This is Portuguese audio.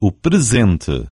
o presente.